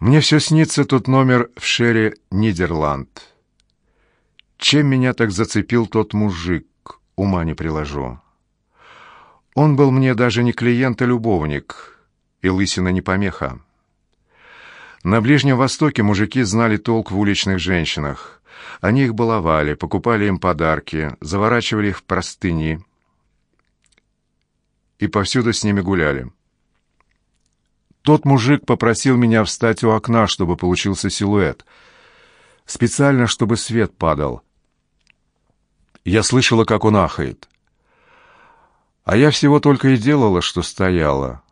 Мне все снится тот номер в шере «Нидерланд». Чем меня так зацепил тот мужик, ума не приложу. Он был мне даже не клиент, а любовник, и лысина не помеха. На Ближнем Востоке мужики знали толк в уличных женщинах. Они их баловали, покупали им подарки, заворачивали их в простыни и повсюду с ними гуляли. Тот мужик попросил меня встать у окна, чтобы получился силуэт. Специально, чтобы свет падал. Я слышала, как он ахает. А я всего только и делала, что стояла.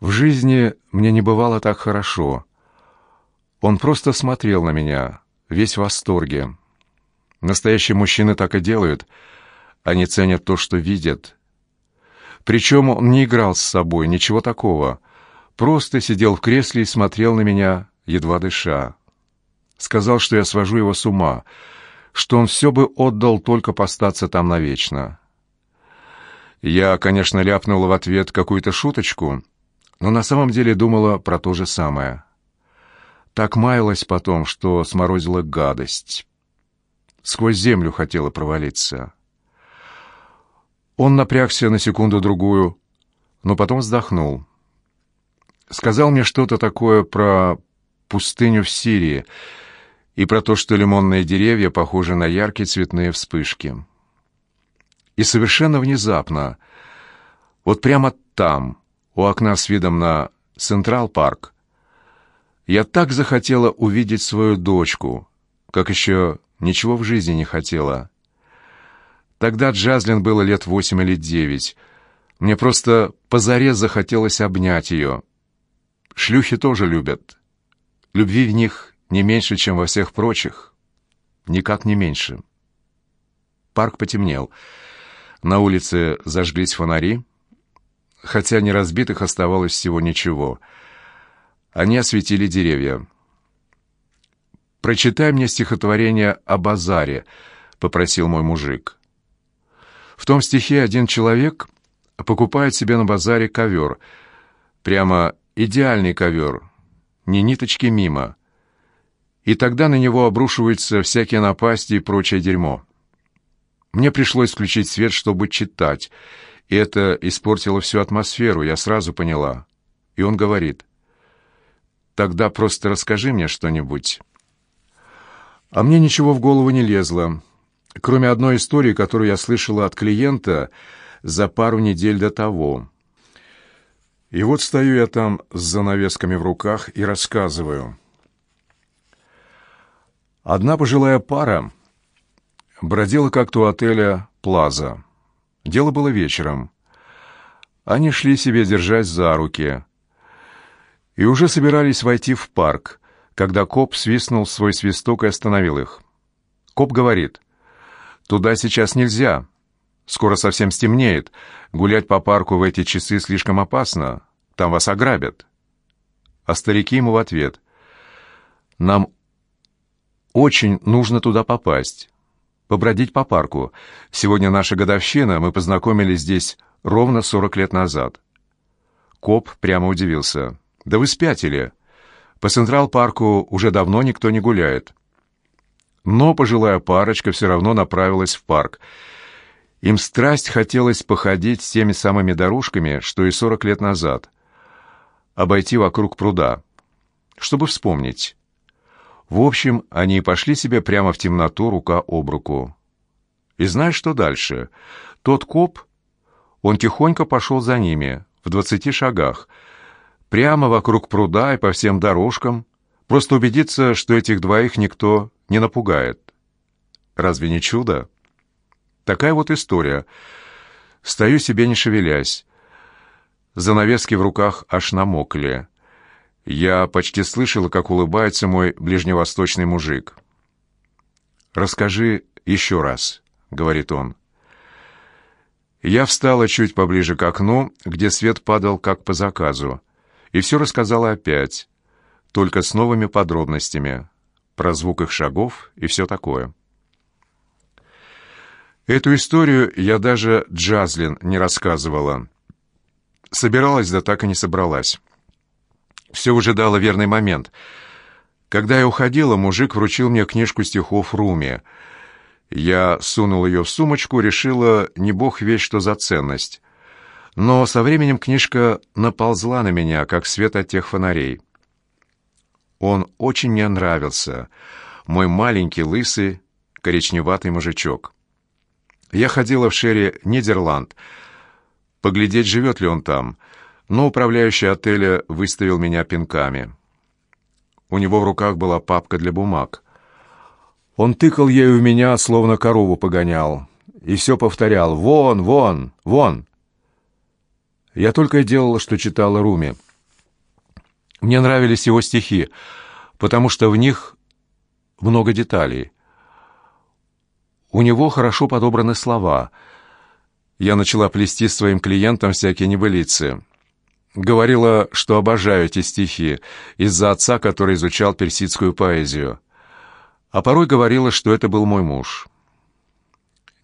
В жизни мне не бывало так хорошо. Он просто смотрел на меня, весь в восторге. Настоящие мужчины так и делают. Они ценят то, что видят. Причем он не играл с собой, ничего такого — просто сидел в кресле и смотрел на меня, едва дыша. Сказал, что я свожу его с ума, что он все бы отдал только постаться там навечно. Я, конечно, ляпнула в ответ какую-то шуточку, но на самом деле думала про то же самое. Так маялась потом, что сморозила гадость. Сквозь землю хотела провалиться. Он напрягся на секунду-другую, но потом вздохнул сказал мне что-то такое про пустыню в Сирии и про то, что лимонные деревья похожи на яркие цветные вспышки. И совершенно внезапно, вот прямо там, у окна с видом на Централ-парк, я так захотела увидеть свою дочку, как еще ничего в жизни не хотела. Тогда Джазлин было лет восемь или девять. Мне просто позарез захотелось обнять ее — Шлюхи тоже любят. Любви в них не меньше, чем во всех прочих. Никак не меньше. Парк потемнел. На улице зажглись фонари, хотя не разбитых оставалось всего ничего. Они осветили деревья. «Прочитай мне стихотворение о базаре», — попросил мой мужик. В том стихе один человек покупает себе на базаре ковер, прямо идеальный ковер, ни ниточки мимо. И тогда на него обрушиваются всякие напасти и прочее дерьмо. Мне пришлось включить свет, чтобы читать, и это испортило всю атмосферу, я сразу поняла. И он говорит, «Тогда просто расскажи мне что-нибудь». А мне ничего в голову не лезло, кроме одной истории, которую я слышала от клиента за пару недель до того. И вот стою я там с занавесками в руках и рассказываю. Одна пожилая пара бродила как-то у отеля «Плаза». Дело было вечером. Они шли себе держась за руки. И уже собирались войти в парк, когда коп свистнул свой свисток и остановил их. Коп говорит, «Туда сейчас нельзя. Скоро совсем стемнеет. Гулять по парку в эти часы слишком опасно. Там вас ограбят. А старики ему в ответ. Нам очень нужно туда попасть. Побродить по парку. Сегодня наша годовщина, мы познакомились здесь ровно сорок лет назад. Коп прямо удивился. «Да вы спятили. По Централ-парку уже давно никто не гуляет». Но пожилая парочка все равно направилась в парк — им страсть хотелось походить с теми самыми дорожками, что и сорок лет назад. Обойти вокруг пруда, чтобы вспомнить. В общем, они пошли себе прямо в темноту рука об руку. И знаешь, что дальше? Тот коп, он тихонько пошел за ними, в двадцати шагах, прямо вокруг пруда и по всем дорожкам, просто убедиться, что этих двоих никто не напугает. Разве не чудо? Такая вот история. Стою себе не шевелясь. Занавески в руках аж намокли. Я почти слышала, как улыбается мой ближневосточный мужик. «Расскажи еще раз», — говорит он. Я встала чуть поближе к окну, где свет падал как по заказу, и все рассказала опять, только с новыми подробностями, про звук их шагов и все такое. Эту историю я даже Джазлин не рассказывала. Собиралась, да так и не собралась. Все выжидало верный момент. Когда я уходила, мужик вручил мне книжку стихов Руми. Я сунул ее в сумочку, решила, не бог весь что за ценность. Но со временем книжка наползла на меня, как свет от тех фонарей. Он очень мне нравился, мой маленький, лысый, коричневатый мужичок. Я ходила в Шерри Нидерланд, поглядеть, живет ли он там, но управляющий отеля выставил меня пинками. У него в руках была папка для бумаг. Он тыкал ею в меня, словно корову погонял, и все повторял «Вон, вон, вон!» Я только и делала, что читала Руми. Мне нравились его стихи, потому что в них много деталей. У него хорошо подобраны слова. Я начала плести своим клиентам всякие небылицы. Говорила, что обожаю эти стихи из-за отца, который изучал персидскую поэзию. А порой говорила, что это был мой муж.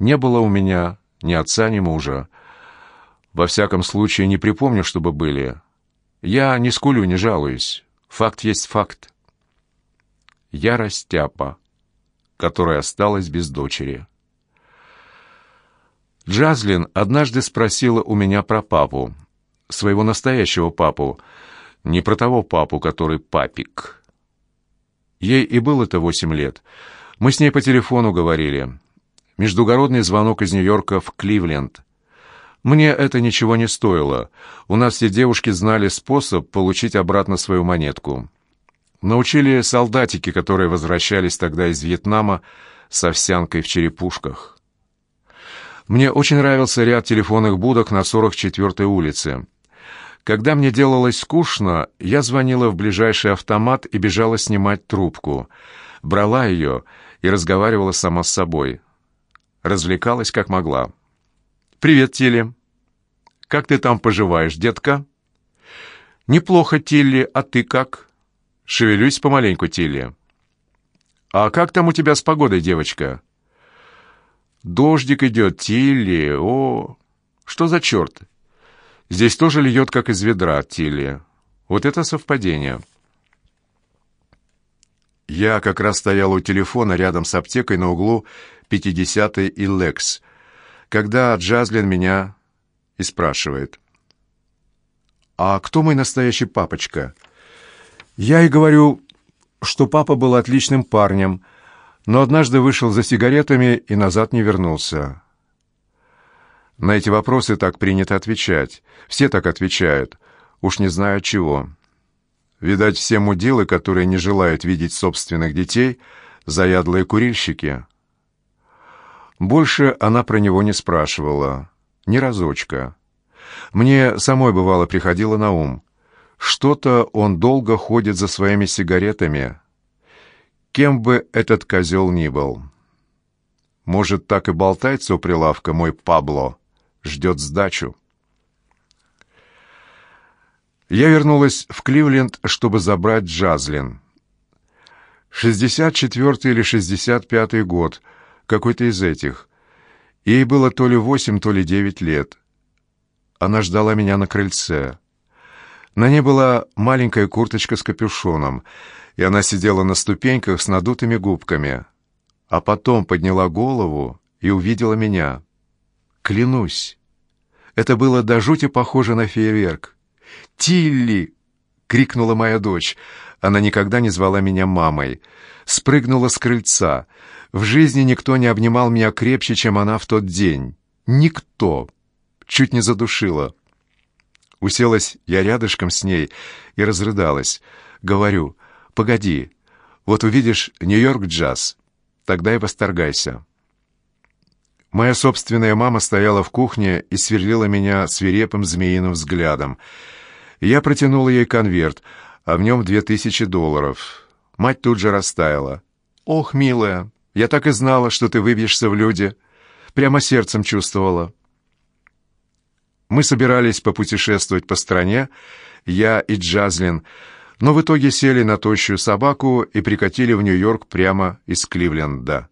Не было у меня ни отца, ни мужа. Во всяком случае, не припомню, чтобы были. Я не скулю, не жалуюсь. Факт есть факт. Я растяпа, которая осталась без дочери. Джазлин однажды спросила у меня про папу, своего настоящего папу, не про того папу, который папик. Ей и было-то восемь лет. Мы с ней по телефону говорили. Междугородный звонок из Нью-Йорка в Кливленд. Мне это ничего не стоило. У нас все девушки знали способ получить обратно свою монетку. Научили солдатики, которые возвращались тогда из Вьетнама с овсянкой в черепушках. Мне очень нравился ряд телефонных будок на 44-й улице. Когда мне делалось скучно, я звонила в ближайший автомат и бежала снимать трубку. Брала ее и разговаривала сама с собой. Развлекалась как могла. «Привет, Тилли. Как ты там поживаешь, детка?» «Неплохо, Тилли. А ты как?» «Шевелюсь помаленьку, Тилли». «А как там у тебя с погодой, девочка?» «Дождик идет, Тилли. О, что за черт? Здесь тоже льет, как из ведра, Тилли. Вот это совпадение». Я как раз стоял у телефона рядом с аптекой на углу 50-й и Лекс, когда Джазлин меня и спрашивает. «А кто мой настоящий папочка?» Я и говорю, что папа был отличным парнем, но однажды вышел за сигаретами и назад не вернулся. На эти вопросы так принято отвечать. Все так отвечают, уж не знаю от чего. Видать, все мудилы, которые не желают видеть собственных детей, заядлые курильщики — больше она про него не спрашивала. Ни разочка. Мне самой бывало приходило на ум. Что-то он долго ходит за своими сигаретами. Кем бы этот козел ни был. Может, так и болтается у прилавка мой Пабло. Ждет сдачу. Я вернулась в Кливленд, чтобы забрать Джазлин. 64 или 65 год — какой-то из этих. Ей было то ли восемь, то ли девять лет. Она ждала меня на крыльце. На ней была маленькая курточка с капюшоном, и она сидела на ступеньках с надутыми губками. А потом подняла голову и увидела меня. Клянусь, это было до жути похоже на фейерверк. «Тилли!» — крикнула моя дочь. Она никогда не звала меня мамой. Спрыгнула с крыльца — в жизни никто не обнимал меня крепче, чем она в тот день. Никто. Чуть не задушила. Уселась я рядышком с ней и разрыдалась. Говорю, погоди, вот увидишь Нью-Йорк джаз, тогда и восторгайся. Моя собственная мама стояла в кухне и сверлила меня свирепым змеиным взглядом. Я протянула ей конверт, а в нем две тысячи долларов. Мать тут же растаяла. «Ох, милая, я так и знала, что ты выбьешься в люди. Прямо сердцем чувствовала. Мы собирались попутешествовать по стране, я и Джазлин, но в итоге сели на тощую собаку и прикатили в Нью-Йорк прямо из Кливленда.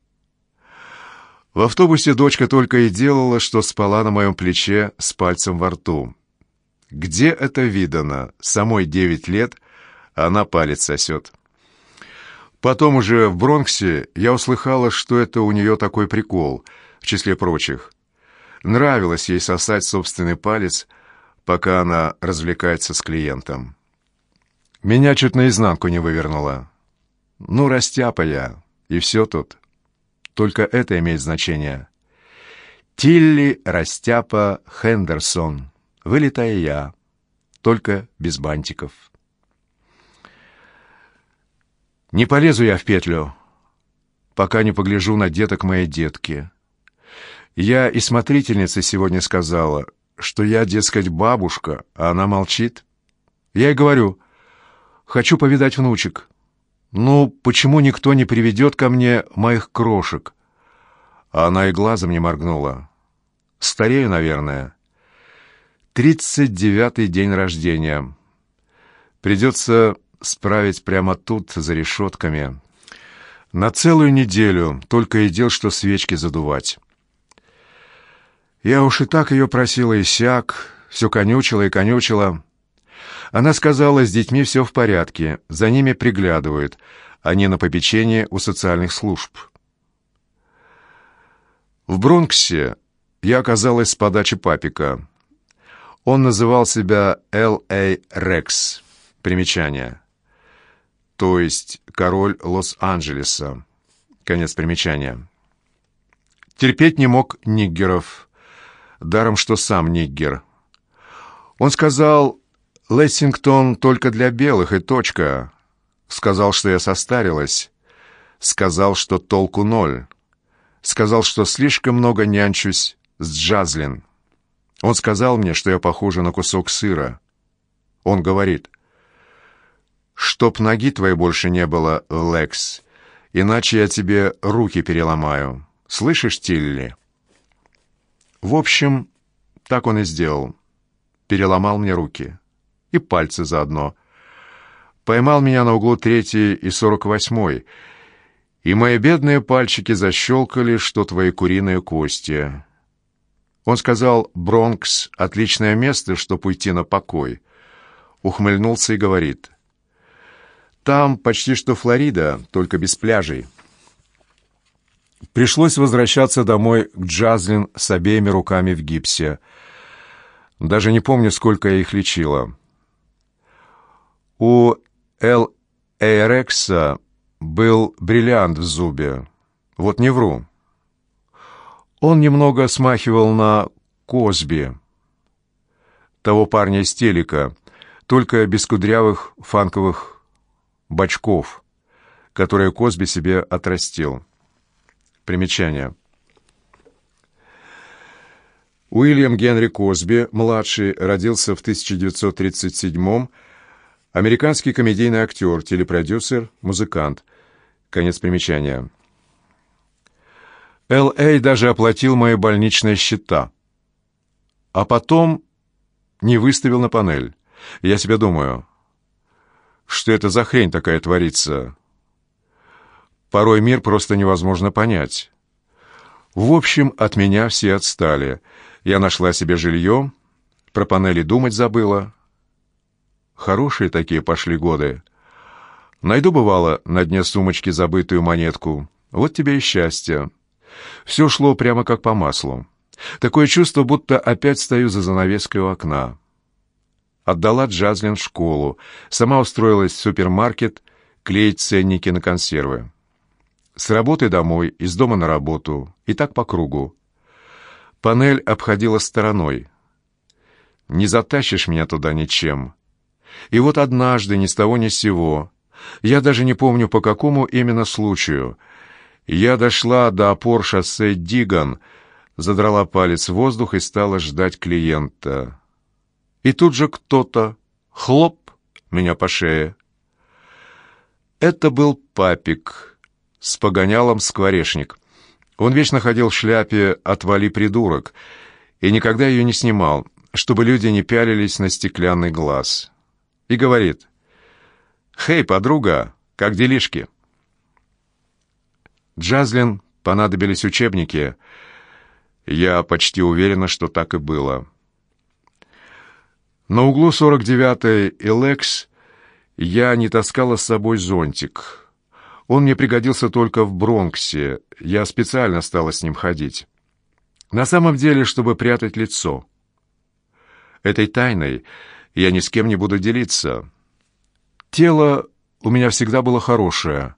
В автобусе дочка только и делала, что спала на моем плече с пальцем во рту. Где это видано? Самой девять лет, Она палец сосет. Потом уже в Бронксе я услыхала, что это у нее такой прикол, в числе прочих. Нравилось ей сосать собственный палец, пока она развлекается с клиентом. Меня чуть наизнанку не вывернуло. Ну, растяпа я, и все тут. Только это имеет значение. Тилли Растяпа Хендерсон. Вылетая я, только без бантиков. Не полезу я в петлю, пока не погляжу на деток моей детки. Я и смотрительнице сегодня сказала, что я, дескать, бабушка, а она молчит. Я ей говорю, хочу повидать внучек. Ну, почему никто не приведет ко мне моих крошек? А она и глазом не моргнула. Старею, наверное. Тридцать девятый день рождения. Придется справить прямо тут, за решетками. На целую неделю только и дел, что свечки задувать. Я уж и так ее просила и сяк, все конючила и конючила. Она сказала, с детьми все в порядке, за ними приглядывают, они на попечении у социальных служб. В Бронксе я оказалась с подачи папика. Он называл себя Л.А. Рекс. Примечание то есть король Лос-Анджелеса. Конец примечания. Терпеть не мог ниггеров, даром что сам ниггер. Он сказал, «Лессингтон только для белых и точка». Сказал, что я состарилась. Сказал, что толку ноль. Сказал, что слишком много нянчусь с Джазлин. Он сказал мне, что я похожа на кусок сыра. Он говорит, «Чтоб ноги твоей больше не было, Лекс, иначе я тебе руки переломаю. Слышишь, Тилли?» В общем, так он и сделал. Переломал мне руки. И пальцы заодно. Поймал меня на углу третьей и сорок восьмой, и мои бедные пальчики защелкали, что твои куриные кости. Он сказал, «Бронкс — отличное место, чтоб уйти на покой». Ухмыльнулся и говорит, там почти что Флорида, только без пляжей. Пришлось возвращаться домой к Джазлин с обеими руками в гипсе. Даже не помню, сколько я их лечила. У Эл Эйрекса был бриллиант в зубе. Вот не вру. Он немного смахивал на Косби, того парня из телека, только без кудрявых фанковых бачков, которые Косби себе отрастил. Примечание. Уильям Генри Косби, младший, родился в 1937-м, американский комедийный актер, телепродюсер, музыкант. Конец примечания. Л.А. даже оплатил мои больничные счета. А потом не выставил на панель. Я себе думаю, что это за хрень такая творится? Порой мир просто невозможно понять. В общем, от меня все отстали. Я нашла себе жилье, про панели думать забыла. Хорошие такие пошли годы. Найду, бывало, на дне сумочки забытую монетку. Вот тебе и счастье. Все шло прямо как по маслу. Такое чувство, будто опять стою за занавеской у окна отдала Джазлин в школу, сама устроилась в супермаркет клеить ценники на консервы. С работы домой, из дома на работу, и так по кругу. Панель обходила стороной. Не затащишь меня туда ничем. И вот однажды, ни с того ни с сего, я даже не помню, по какому именно случаю, я дошла до опор шоссе Диган, задрала палец в воздух и стала ждать клиента. И тут же кто-то, хлоп, меня по шее. Это был папик с погонялом скворечник. Он вечно ходил в шляпе «Отвали, придурок» и никогда ее не снимал, чтобы люди не пялились на стеклянный глаз. И говорит, «Хей, подруга, как делишки?» Джазлин понадобились учебники. Я почти уверена, что так и было. На углу 49-й и Лекс я не таскала с собой зонтик. Он мне пригодился только в Бронксе, я специально стала с ним ходить. На самом деле, чтобы прятать лицо. Этой тайной я ни с кем не буду делиться. Тело у меня всегда было хорошее.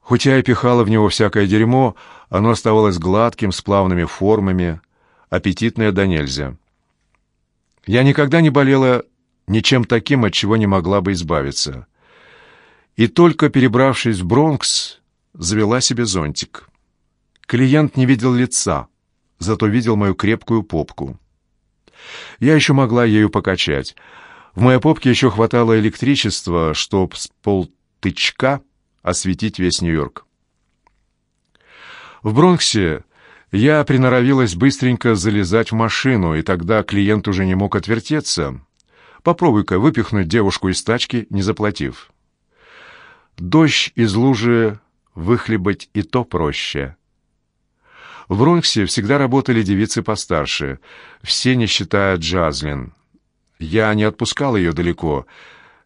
Хоть я и пихала в него всякое дерьмо, оно оставалось гладким, с плавными формами, аппетитное до нельзя. Я никогда не болела ничем таким, от чего не могла бы избавиться. И только перебравшись в Бронкс, завела себе зонтик. Клиент не видел лица, зато видел мою крепкую попку. Я еще могла ею покачать. В моей попке еще хватало электричества, чтоб с полтычка осветить весь Нью-Йорк. В Бронксе я приноровилась быстренько залезать в машину, и тогда клиент уже не мог отвертеться. Попробуй-ка выпихнуть девушку из тачки, не заплатив. Дождь из лужи выхлебать и то проще. В Бронксе всегда работали девицы постарше, все не считая Джазлин. Я не отпускал ее далеко,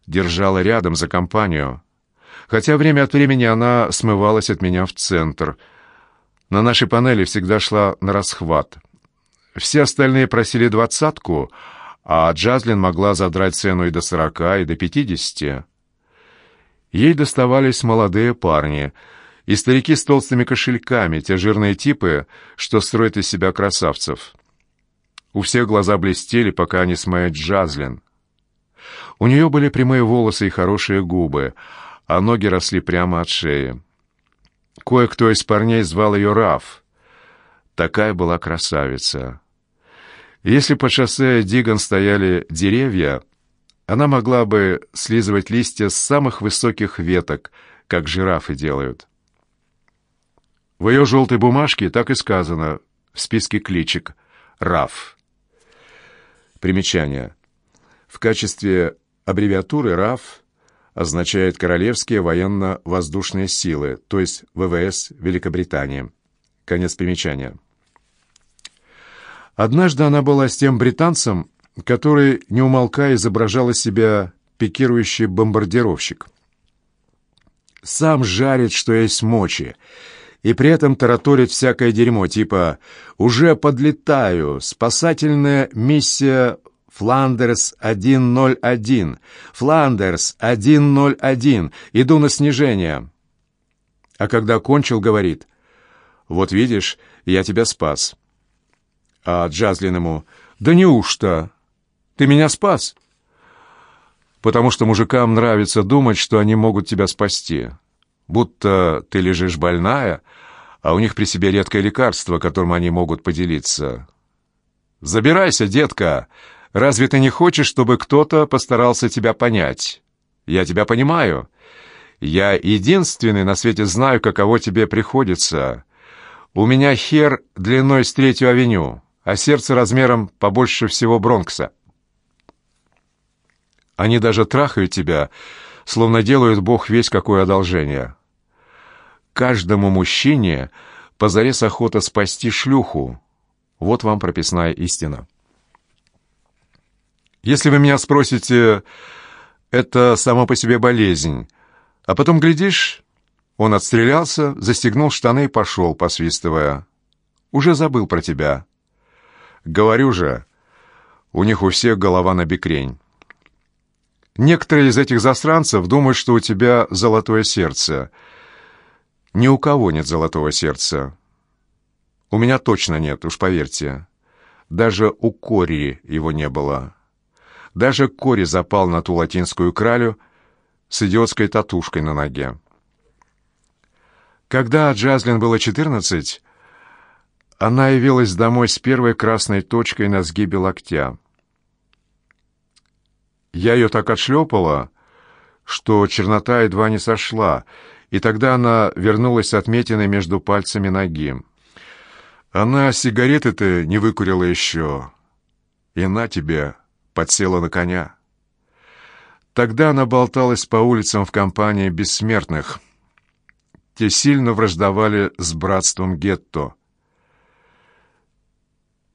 держала рядом за компанию. Хотя время от времени она смывалась от меня в центр — на нашей панели всегда шла на расхват. Все остальные просили двадцатку, а Джазлин могла задрать цену и до сорока, и до пятидесяти. Ей доставались молодые парни и старики с толстыми кошельками, те жирные типы, что строят из себя красавцев. У всех глаза блестели, пока они смеют Джазлин. У нее были прямые волосы и хорошие губы, а ноги росли прямо от шеи. Кое-кто из парней звал ее Раф. Такая была красавица. Если по шоссе Диган стояли деревья, она могла бы слизывать листья с самых высоких веток, как жирафы делают. В ее желтой бумажке так и сказано в списке кличек «РАФ». Примечание. В качестве аббревиатуры «РАФ» означает Королевские военно-воздушные силы, то есть ВВС Великобритании. Конец примечания. Однажды она была с тем британцем, который, не умолкая, изображал из себя пикирующий бомбардировщик. Сам жарит, что есть мочи, и при этом тараторит всякое дерьмо, типа «Уже подлетаю, спасательная миссия Фландерс 101. Фландерс 101. Иду на снижение. А когда кончил, говорит, «Вот видишь, я тебя спас». А Джазлин ему, «Да неужто? Ты меня спас?» Потому что мужикам нравится думать, что они могут тебя спасти. Будто ты лежишь больная, а у них при себе редкое лекарство, которым они могут поделиться. «Забирайся, детка!» Разве ты не хочешь, чтобы кто-то постарался тебя понять? Я тебя понимаю. Я единственный на свете знаю, каково тебе приходится. У меня хер длиной с третью авеню, а сердце размером побольше всего Бронкса. Они даже трахают тебя, словно делают Бог весь какое одолжение. Каждому мужчине позарез охота спасти шлюху. Вот вам прописная истина. Если вы меня спросите, это само по себе болезнь. А потом, глядишь, он отстрелялся, застегнул штаны и пошел, посвистывая. Уже забыл про тебя. Говорю же, у них у всех голова на бекрень. Некоторые из этих засранцев думают, что у тебя золотое сердце. Ни у кого нет золотого сердца. У меня точно нет, уж поверьте. Даже у Кори его не было. Даже Кори запал на ту латинскую кралю с идиотской татушкой на ноге. Когда Джазлин было четырнадцать, она явилась домой с первой красной точкой на сгибе локтя. Я ее так отшлепала, что чернота едва не сошла, и тогда она вернулась отметиной между пальцами ноги. Она сигареты-то не выкурила еще. И на тебе, подсела на коня. Тогда она болталась по улицам в компании бессмертных. Те сильно враждовали с братством гетто.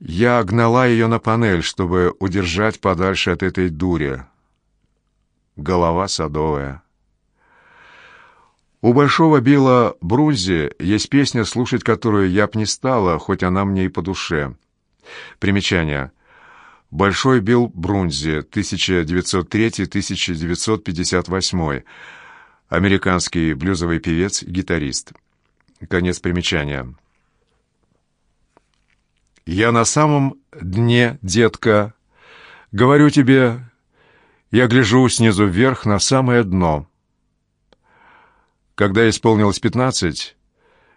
Я гнала ее на панель, чтобы удержать подальше от этой дури. голова садовая. У Большого Билла Брунзи есть песня, слушать которую я б не стала, хоть она мне и по душе. Примечание. Большой Билл Брунзи, 1903-1958. Американский блюзовый певец и гитарист. Конец примечания. «Я на самом дне, детка. Говорю тебе, я гляжу снизу вверх на самое дно». Когда исполнилось пятнадцать,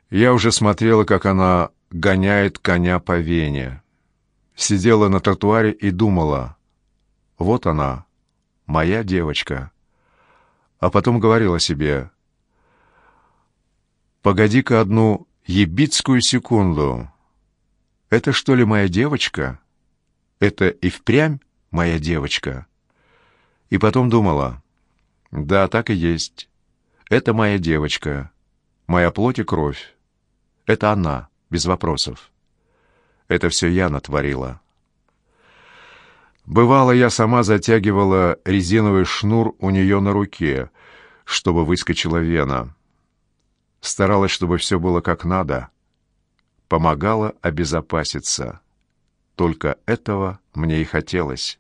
я уже смотрела, как она гоняет коня по вене. Сидела на тротуаре и думала, вот она, моя девочка. А потом говорила себе, погоди-ка одну ебицкую секунду. Это что ли моя девочка? Это и впрямь моя девочка? И потом думала, да, так и есть. Это моя девочка, моя плоть и кровь. Это она, без вопросов. Это все я натворила. Бывало, я сама затягивала резиновый шнур у нее на руке, чтобы выскочила вена. Старалась, чтобы все было как надо. Помогала обезопаситься. Только этого мне и хотелось.